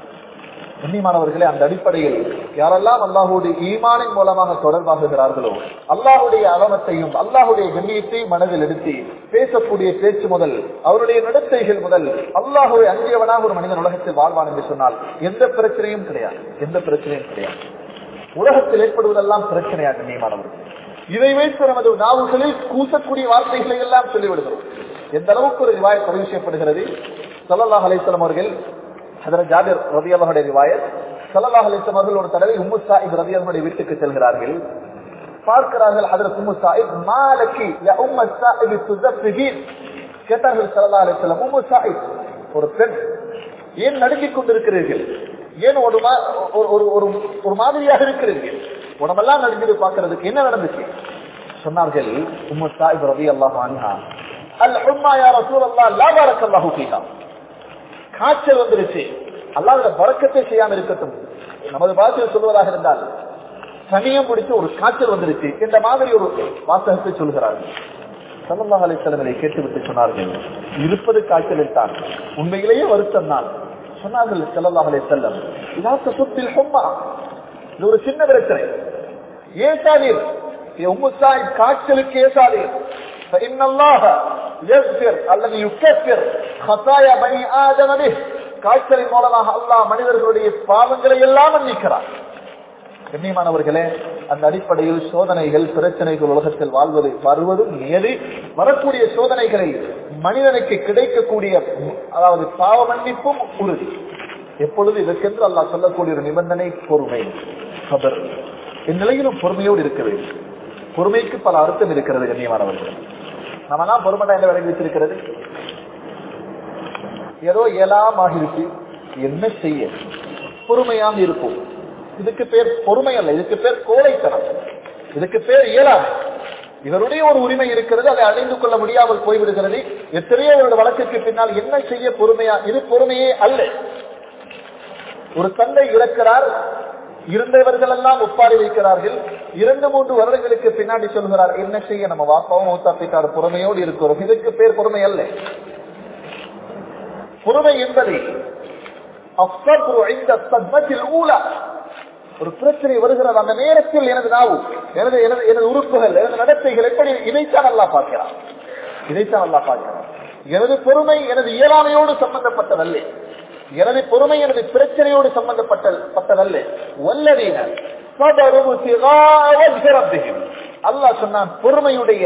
கண்ணியமானவர்களே அந்த அடிப்படையில் யாரெல்லாம் அல்லாஹுடைய ஈமானின் மூலமாக தொடர்பாகுகிறார்களோ அல்லாஹுடைய அவமத்தையும் அல்லாஹுடைய கண்ணியத்தையும் மனதில் எடுத்து பேசக்கூடிய பேச்சு முதல் அவருடைய நடத்தைகள் முதல் அல்லாஹுடைய அங்கியவனாக ஒரு மனிதன் உலகத்தில் வாழ்வான் என்று சொன்னால் எந்த பிரச்சனையும் கிடையாது. எந்த பிரச்சனையும் கிடையாது. உலகத்தில் ஏற்படுவதெல்லாம் பிரச்சனையாக நியமானவர்கள் இதை வைத்து நமது நாவுகளில் கூசக்கூடிய வார்த்தைகளை எல்லாம் சொல்லிவிடுகிறோம். எந்த அளவுக்கு ஒரு ரிவாயத் பதிவு செய்யப்படுகிறது? சல்லாஹ் அலிஸ்லாம் அவர்கள் அதர ஜாபிர் ரவி அவர்களுடைய ரிவாயத் சல்லாஹ் அலிஸ்லாம் அவர்கள் ஒரு தடவை உம்மு சாஹிப் ரவி அவர்களுடைய வீட்டுக்கு செல்கிறார்கள். பார்க்கிறார்கள் அதற்கு உம்மு சாஹிப் மாலக்கி உம்மு சாஹிப் கேட்டார்கள் சல்லா அலிஸ்லாம் உம்மு சாஹிப் ஒரு பெண் ஏன் நடுங்கிக் கொண்டிருக்கிறீர்கள்? ஏன் ஒரு ஒரு ஒரு மாதிரியாக இருக்கிறீர்கள்? உடம்பெல்லாம் நடந்தது பார்க்கறதுக்கு என்ன நடந்துச்சு? சொன்னார்கள் உம்மு சாஹிப் ரவி அல்லாஹ் அல் உம்மா யார் அல்லாஹ் காய்ச்சல் வந்துருச்சு. அல்லாஹ்வுடைய பறக்கத்தை செய்யாமல் இருக்கட்டும். நமது பாஷையில் சொல்வதாக இருந்தால் சமயம் முடித்து ஒரு காய்ச்சல் வந்துருச்சு இந்த மாதிரி ஒரு வாசகத்தை சொல்கிறார்கள். சல்லல்லாஹு அலைஹி வஸல்லம் கேட்டுவிட்டு சொன்னார்கள் இருப்பது காய்ச்சலில் தான். உண்மையிலேயே வருத்தம் தான். சொன்னார்கள் செல்லல்லாமலே செல்லம் இதாத்த சுத்தில் ஹொம்மா. இது ஒரு சின்ன பிரச்சனை. ஏசாதீர். உம்முசாய் காய்ச்சலுக்கு ஏசாதீர். அல்லது ஹசாய பனி ஆதமதி காய்ச்சலின் மூலமாக அல்லாஹ் மனிதர்களுடைய பாவங்களை எல்லாம் மன்னிக்கிறார். கண்ணியமானவர்களே அந்த அடிப்படையில் சோதனைகள் பிரச்சனைகள் உலகத்தில் வாழ்வது வருவதும் நியதி வரக்கூடிய சோதனைகளை மனிதனுக்கு கிடைக்கக்கூடிய அதாவது பாவ மன்னிப்பும் உறுதி. எப்பொழுது இதற்கென்று அல்லாஹ் சொல்லக்கூடிய ஒரு நிபந்தனை பொறுமை சபர் இந்நிலையிலும் பொறுமையோடு இருக்க வேண்டும். பொறுமைக்கு பல அர்த்தம் இருக்கிறது கண்ணியமானவர்கள் நம்மலாம் பொறுமைடா என்ன விளங்கி வச்சிருக்கிறது? ஏதோ ஏலாம் ஆகிருச்சு என்ன செய்ய? பொறுமையாக இருப்போம். இதுக்கு பேர் பொறுமை அல்ல இதுக்கு பேர் கோழைத்தனம். இதுக்கு பேர் இயலாமை. இவருடைய ஒரு உரிமை இருக்கிறது அதை அடைந்து கொள்ள முடியாமல் போய்விடுகிறது. எத்தனையோ ஒரு வழக்கிற்கு பின்னால் என்ன செய்ய பொறுமையா இது பொறுமையே அல்ல. ஒரு தந்தை இறக்கிறார் இருந்தவர்கள் எல்லாம் ஒப்பாரி வைக்கிறார்கள். இரண்டு மூன்று வருடங்களுக்கு பின்னாடி சொல்கிறார் என்ன செய்ய நம்ம வாப்பாவும் மூத்தாப்பிட்டார் பொறுமையோடு இருக்கிறோம். இதுக்கு பேர் பொறுமை அல்ல. பொறுமை என்பதை ஒரு பிரச்சனை வருகிறது அந்த நேரத்தில் எனது நாவு எனது எனது எனது உறுப்புகள் எனது நடத்தைகள் எப்படி இதைத்தான் நல்லா பார்க்கிறான். இதைத்தான் நல்லா பார்க்கிறான். எனது பொறுமை எனது இயலாமையோடு சம்பந்தப்பட்டதல்ல. எனது பொறுமை எனது பிரச்சனையோடு சம்பந்தப்பட்டதல்ல வல்லதீனர் அல்லாஹ் சொன்னான் பொறுமையுடைய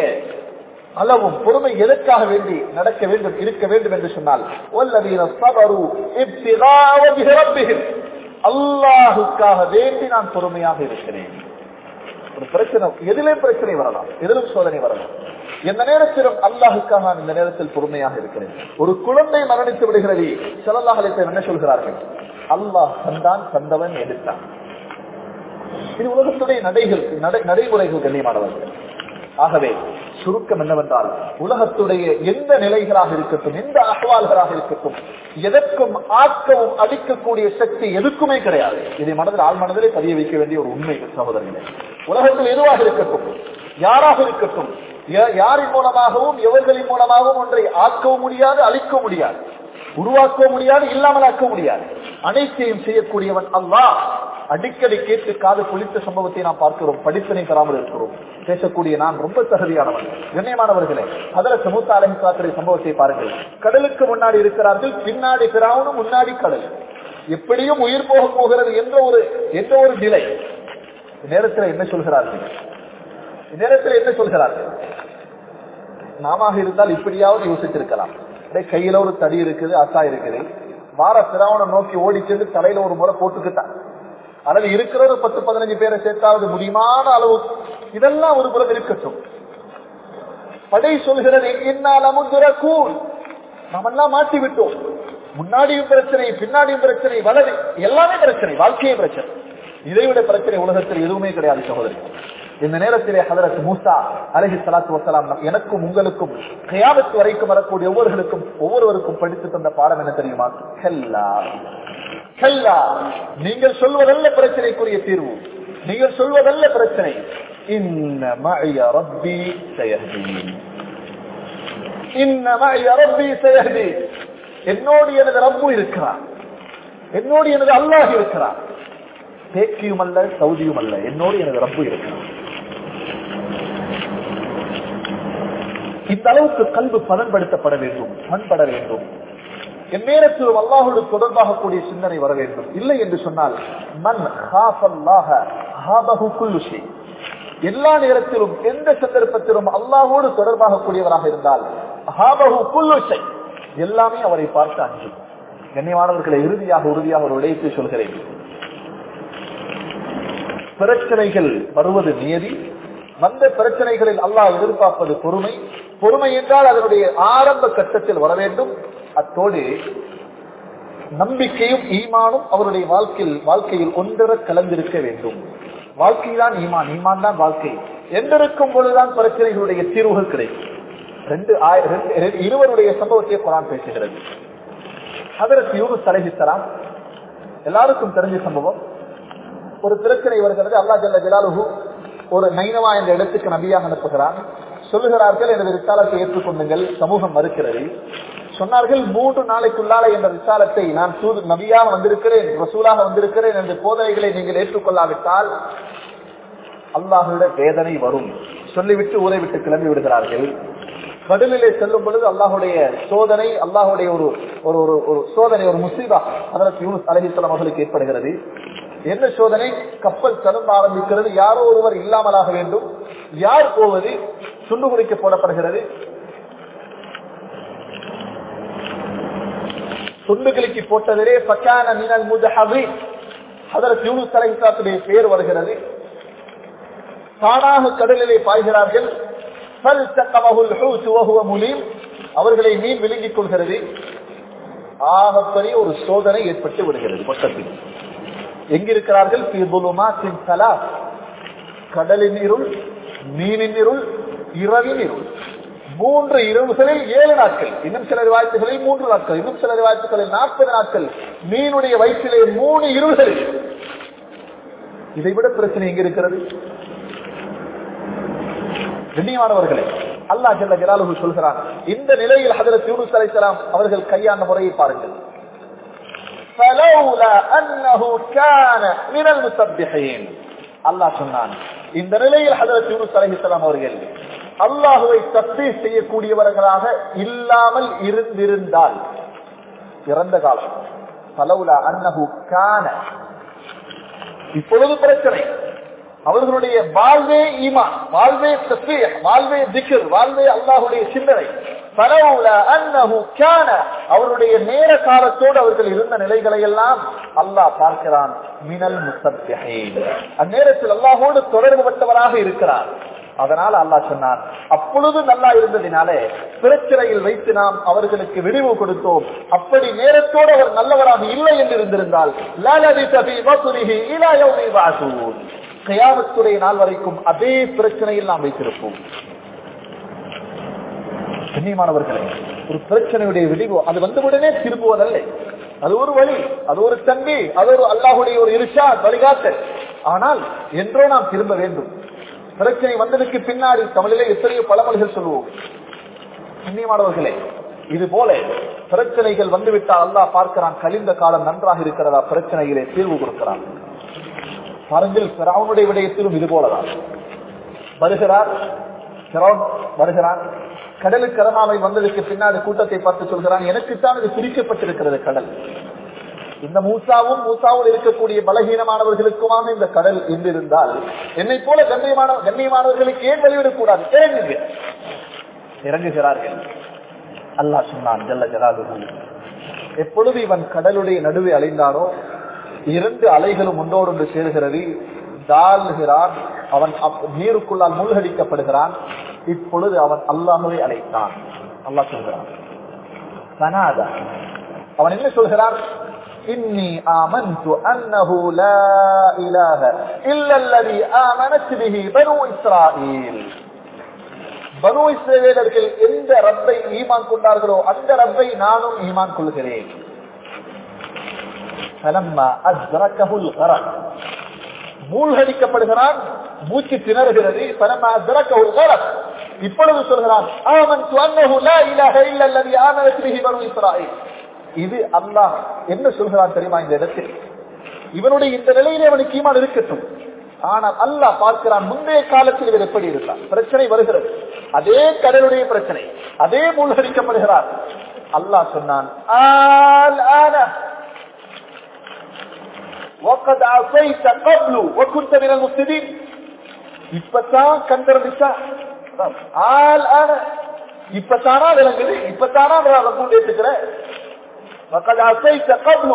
அளவும் பொறுமை எதற்காக வேண்டி நடக்க வேண்டும் இருக்க வேண்டும் என்று சொன்னால் அல்லாஹுக்காக வேண்டி நான் பொறுமையாக இருக்கிறேன். ஒரு பிரச்சனை எதிலே பிரச்சனை வரலாம் எதிலும் சோதனை வரலாம். எந்த நேரத்திலும் அல்லாஹுக்காக நான் இந்த நேரத்தில் பொறுமையாக இருக்கிறேன். ஒரு குழந்தை மரணித்து விடுகிறது. செலல்லாஹலத்தை என்ன சொல்கிறார்கள்? அல்லாஹ் தந்தான் தந்தவன் எதிர்த்தான் இது உலகத்துடைய நடைகள் நடைமுறைகள் கண்ணியமானவர்கள். ஆகவே சுருக்கம் என்னவென்றால் உலகத்துடைய எந்த நிலைகளாக இருக்கட்டும் எந்த அகவால்களாக இருக்கட்டும் எதற்கும் ஆக்கவும் அடிக்கக்கூடிய சக்தி எதுக்குமே கிடையாது. இதை மனதில் ஆள் மனதிலே பதிய வைக்க வேண்டிய ஒரு உண்மை சகோதரர்களே. உலகத்தில் எதுவாக இருக்கட்டும் யாராக இருக்கட்டும் யாரின் மூலமாகவும் எவர்களின் மூலமாகவும் ஒன்றை ஆக்கவும் முடியாது அழிக்கவும் முடியாது. உருவாக்கவும் முடியாது இல்லாமல் ஆக்க முடியாது. அனைத்தையும் செய்யக்கூடியவன் அல்லாஹ். அடிக்கடி கேட்டு காது குளித்த சம்பவத்தை நாம் பார்க்கிறோம் படிப்பினை பெறாமல் இருக்கிறோம். பேசக்கூடிய நான் ரொம்ப தகுதியானவன். கண்ணியமானவர்களே அதில் சமூக அலங்காத்திரை சம்பவத்தை பாருங்கள். கடலுக்கு முன்னாடி இருக்கிறார்கள் பின்னாடி பிறாவனும் முன்னாடி கடல். எப்படியும் உயிர் போக போகிறது என்ற ஒரு என்ற ஒரு நிலை. நேரத்தில் என்ன சொல்கிறார்கள்? நேரத்தில் என்ன சொல்கிறார்கள்? நாம இருந்தால் இப்படியாவது யோசித்திருக்கலாம். கையில ஒரு தடி இருக்குது அசா இருக்குது. வார பிராவனை நோக்கி ஓடிச்சென்று தலையில ஒரு முறை போட்டுக்கிட்டான். அல்லது இருக்கிற ஒரு பத்து பதினஞ்சு பேரை சேர்த்தாவது முடியுமான அளவு. இதெல்லாம் ஒரு புறம் இருக்கட்டும். படை சொல்கிறது என்னால் அமுதுர கூழ் நாம் எல்லாம் மாட்டி விட்டோம். முன்னாடியும் பிரச்சனை பின்னாடியும் பிரச்சனை வளர் எல்லாமே பிரச்சனை வாழ்க்கையே பிரச்சனை. இதைவிட பிரச்சனை உலகத்தில் எதுவுமே கிடையாது சகோதரி. இந்த நேரத்திலே ஹதரத் மூசா அலஹி சலாத்து வசலாம் எனக்கும் உங்களுக்கும் கயாமத்து வரைக்கும் வரக்கூடிய ஒவ்வொருவருக்கும் ஒவ்வொருவருக்கும் படித்து தந்த பாடம் என்ன தெரியுமா? ஹெல்லா. ஹெல்லா. நீங்கள் சொல்வதல்ல பிரச்சனைக்குரிய தீர்வு. நீங்கள் சொல்வதல்ல பிரச்சனை. என்னோடு எனது ரப்பு இருக்கிறார். என்னோடு எனது அல்லாஹ் இருக்கிறார். தேக்கியும் அல்ல சவுதியும் அல்ல. என்னோடு எனது ரப்பு இருக்கிறார். இந்த அளவுக்கு கல்வி பலன்படுத்தப்பட வேண்டும் பண்பட வேண்டும். என் அல்லாஹோடு தொடர்பாக கூடிய சிந்தனை வர வேண்டும். இல்லை என்று சொன்னால் மண் எல்லா நேரத்திலும் எந்த சந்தர்ப்பத்திலும் அல்லாஹோடு தொடர்பாக கூடியவராக இருந்தால் எல்லாமே அவரை பார்த்து அஞ்சும். கண்ணியமானவர்களை இறுதியாக உறுதியாக ஒரு விடயத்தை சொல்கிறேன். பிரச்சனைகள் வருவது நியதி வந்த பிரச்சனைகளில் அல்லாஹ் எதிர்பார்ப்பது பொறுமை. பொறுமை என்றால் அதனுடைய ஆரம்ப கட்டத்தில் வர வேண்டும். அத்தோடு நம்பிக்கையும் ஈமானும் அவருடைய வாழ்க்கையில் வாழ்க்கையில் ஒன்றர கலந்திருக்க வேண்டும். வாழ்க்கைதான் ஈமான். ஈமான் தான் வாழ்க்கை. என்றிருக்கும் பொழுதுதான் பிரச்சனைகளுடைய தீர்வுகள் கிடைக்கும். ரெண்டு இருவருடைய சம்பவத்தை குரான் பேசுகிறது. அதற்கு யூனுஸ் அலைஹிஸ்ஸலாம் எல்லாருக்கும் தெரிஞ்ச சம்பவம். ஒரு பிரச்சனை வருகிறது. அல்லா ஜல்ல ஜலாலு ஒரு நைனவா என்ற இடத்துக்கு நபியாக அனுப்புகிறான். சொல்லுகிறார்கள் எனது விசாலத்தை ஏற்றுக்கொண்டுங்கள் சமூகம் மறுக்கிறது. சொன்னார்கள் மூன்று நாளைக்குள்ளால என்ற விசாலத்தை நான் தூது நபியாக வந்திருக்கிறேன் ரசூலாக வந்திருக்கிறேன் என்ற போதனைகளை நீங்கள் ஏற்றுக்கொள்ளாவிட்டால் அல்லாஹுடைய வேதனை வரும். சொல்லிவிட்டு ஊரை விட்டு கிளம்பி விடுகிறார்கள். கடலிலே செல்லும் பொழுது அல்லாஹுடைய சோதனை அல்லாஹுடைய ஒரு ஒரு ஒரு ஒரு சோதனை ஒரு முசீபா அதற்கு யூனுஸ் அலஹிஸ்லாம் அவர்களுக்கு ஏற்படுகிறது. என்ன சோதனை? கப்பல் செலும்ப ஆரம்பிக்கிறது. யாரோ ஒருவர் இல்லாமலாக வேண்டும். யார் போவது? சுண்டுகுடிக்கு போடப்படுகிறது. சுண்டுகளுக்கு போட்டதிலே பக்கான மினல் முதஹவி அதற்கு யூனு அலைஹிஸ்ஸலாத்துடைய பெயர் வருகிறது. தானாக கடலிலே பாய்கிறார்கள். அவர்களை மீன் விழுங்கிக் கொள்கிறது. ஆகப்பெரிய ஒரு சோதனை ஏற்பட்டு விடுகிறது பக்கத்தில் எங்கிருக்கிறார்கள்? இருக்கிறார்கள் கடலின் இருள் மீனின் இருள் இரவின் இருள். மூன்று இரவுகளில் ஏழு நாட்கள். இன்னும் சில வாய்ப்புகளில் மூன்று நாட்கள். இன்னும் சில வாய்ப்புகளில் நாற்பது நாட்கள். மீனுடைய வயிற்றிலே மூணு இருள்களில் இதை விட பிரச்சனை எங்க இருக்கிறது? கண்ணியமானவர்களே அல்லாஹ் ஜல்ல ஜலாலுஹு சொல்கிறான். இந்த நிலையில் ஹஜரத் யூனுஸ் அவர்கள் கையாண்ட முறையை பாருங்கள். அல்லாஹ் சொன்னான் இந்த நிலையில் ஹஜரத் யூனுஸ் அலைஹிஸ்ஸலாம் அவர்கள் அல்லாஹுவை தஸ்பீஹ் செய்யக்கூடியவர்களாக இல்லாமல் இருந்திருந்தால் இறந்த காலம் பலவுலா அன்னஹு கான இப்பொழுது பிரச்சனை அவர்களுடைய வாழ்வே ஈமான் வாழ்வே தஸ்பீஹ் வாழ்வே திக்ர் வாழ்வே அல்லாஹுடைய சிந்தனை. பரவல அன்னஹு அவருடைய நேர காலத்தோடு அவர்கள் இருந்த நிலைகளை எல்லாம் அல்லாஹ் பார்க்கிறான். மினல் முசப்பிஹீன் அந்நேரத்தில் அல்லாஹோடு தொடர்பு பட்டவராக இருக்கிறார். அதனால அல்லாஹ் சொன்னார் அப்பொழுது நல்லா இருந்ததினாலே பிரச்சனையில் வைத்து நாம் அவர்களுக்கு விடிவு கொடுத்தோம். அப்படி நேரத்தோடு அவர் நல்லவராக இல்லை என்று இருந்திருந்தால் கயாமத்துடைய நாள் வரைக்கும் அதே பிரச்சனையில் நாம் வைத்திருப்போம். கண்ணியமானவர்களே ஒரு பிரச்சனையுடைய விடிவு அது வந்தவுடனே திரும்புவதல்ல. அது ஒரு வழி அது ஒரு தம்பி அது ஒரு அல்லாஹுடைய ஒரு இருஷா வழிகாட்டல். ஆனால் என்றோ நாம் திரும்ப வேண்டும். பிரச்சனை வந்ததுக்கு பின்னாடி தமிழிலே எத்தனையோ பழமொழிகள் சொல்லுவோம். கண்ணியமானவர்களே இது போல பிரச்சனைகள் வந்துவிட்டால் அல்லாஹ் பார்க்கிறான் கழிந்த காலம் நன்றாக இருக்கிறதா? பிரச்சனையிலே தீர்வு கொடுக்கிறான். பாருங்கள் பிராவுனுடைய விடயத்திலும் இது போலதான். வருகிறார் வருகிறான் கடலுக்கு கரமாவை வந்ததுக்கு பின்னால் கூட்டத்தை பார்த்து சொல்கிறான் எனக்குத்தான் இது பிரிக்கப்பட்டிருக்கிறது கடல். இந்த மூசாவும் மூசாவும் இருக்கக்கூடிய பலகீனமானவர்களுக்குமான இந்த கடல் என்றிருந்தால் என்னை போல கண்ணியமான கண்ணியமானவர்களுக்கு ஏன் வெளியிடக்கூடாது இறங்குங்க இறங்குகிறார்கள். அல்லாஹ் சொன்னான் ஜல்ல ஜலாலு எப்பொழுது இவன் கடலுடைய நடுவே அலைந்தானோ இரண்டு அலைகளும் ஒன்றோடு சேர்கிறது. தாழ்கிறான். அவன் நீருக்குள்ளால் மூழ்கடிக்கப்படுகிறான். இப்பொழுது அவன் அல்லாஹுவை அழைத்தான். அல்லா சொல்கிறான். சனாதா. அவன் என்ன சொல்கிறான்? இன்னி ஆமன்து அன்னஹு லா இலாஹ இல்லல்லதி ஆமனத் பிஹி பனு இஸ்ராயீல். பனு இஸ்ரவேலர்கள் எந்த ரப்பை ஈமான் கொண்டார்களோ அந்த ரப்பை நானும் ஈமான் கொள்கிறேன். மூழ்கடிக்கப்படுகிறான் மூச்சு திணறுகிறது. இப்பொழுது சொல்கிறான் இது அல்லாஹ் என்ன சொல்கிறான் தெரியுமா இந்த இடத்தில்? இவனுடைய இந்த நிலையிலே அவனுக்கு ஈமான் இருக்கட்டும். ஆனால் அல்லாஹ் பார்க்கிறான் முந்தைய காலத்தில் இவர் எப்படி இருந்தார் பிரச்சனை வருகிறது. அதே கடலுடைய பிரச்சனை அதே மூழ்கடிக்கப்படுகிறார் அல்லாஹ் சொன்னான் وقد عصيت قبل وكنت من المفسدين இப்பதான் கண்டிருந்துச்சா ஆள் ஆன இப்பதானா விளங்குது இப்பதானா கொண்டிருக்கிற وقد عصيت قبل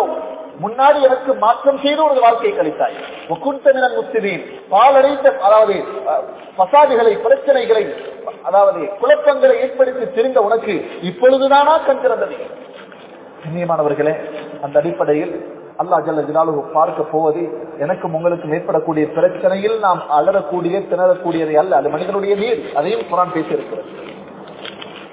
முன்னாடி எனக்கு மாற்றம் செய்து ஒரு வாழ்க்கை கழித்தாய் முக்குந்தமிழன் முஸ்லிமீன் பாலடைத்த அதாவது பசாதிகளை பிரச்சனைகளை அதாவது குழப்பங்களை ஏற்படுத்தி தெரிந்த உனக்கு இப்பொழுதுதானா கண் திறந்தது கண்ணியமானவர்களே அந்த அடிப்படையில் அல்லா ஜல்ல ஜலாலு பார்க்க போவது எனக்கும் உங்களுக்கும் ஏற்படக்கூடிய பிரச்சனையில் நாம் அலறக்கூடிய திணறக்கூடியதை அல்ல. அது மனிதனுடைய நீர். அதையும் குரான் பேசியிருக்கிறது.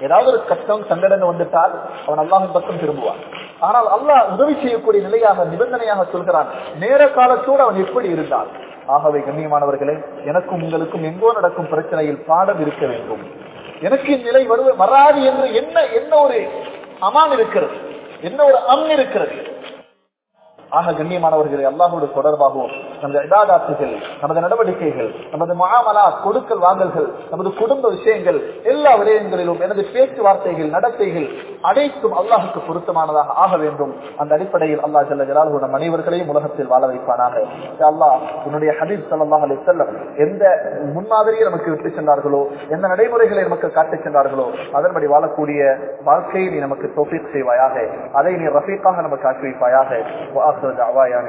ஏதாவது ஒரு கஷ்டம் சங்கடனை வந்துட்டால் அவன் அல்லாஹின் பக்கம் திரும்புவான். ஆனால் அல்லாஹ் உதவி செய்யக்கூடிய நிலையாக நிபந்தனையாக சொல்கிறான். நேர காலத்தோடு அவன் எப்படி இருந்தான்? ஆகவே கண்ணியமானவர்களே எனக்கும் உங்களுக்கும் எங்கோ நடக்கும் பிரச்சனையில் பாடம் இருக்க வேண்டும். எனக்கு இந்நிலை வருவ வராது என்று என்ன என்ன ஒரு அமான் இருக்கிறது? என்ன ஒரு அம் இருக்கிறது? ஆக கண்ணியமானவர்களை அல்லாஹோடு தொடர்பாகவும். நமது இதாதாத்துகள் நமது நடவடிக்கைகள் நமது மாமலா கொடுக்கல் வாங்கல்கள் நமது குடும்ப விஷயங்கள் எல்லா விடயங்களிலும் எனது பேச்சுவார்த்தைகள் நடத்தைகள் அனைத்தும் அல்லாஹுக்கு பொருத்தமானதாக ஆக வேண்டும். அந்த அடிப்படையில் அல்லாஹ் செல்ல ஜலாலுஹு நம் அனைவர்களையும் உலகத்தில் வாழ வைப்பானாக. அல்லாஹ் உன்னுடைய ஹபீப் ஸல்லல்லாஹு அலைஹி வஸல்லம் எந்த முன்மாதிரியை நமக்கு விட்டு சென்றார்களோ எந்த நடைமுறைகளை நமக்கு காட்டி சென்றார்களோ அதன்படி வாழக்கூடிய வாழ்க்கையை நீ நமக்கு தொஃபீக் செய்வாயாக. அதை நீ ரஃபீக்காக நமக்கு ஆக்கி வைப்பாயாக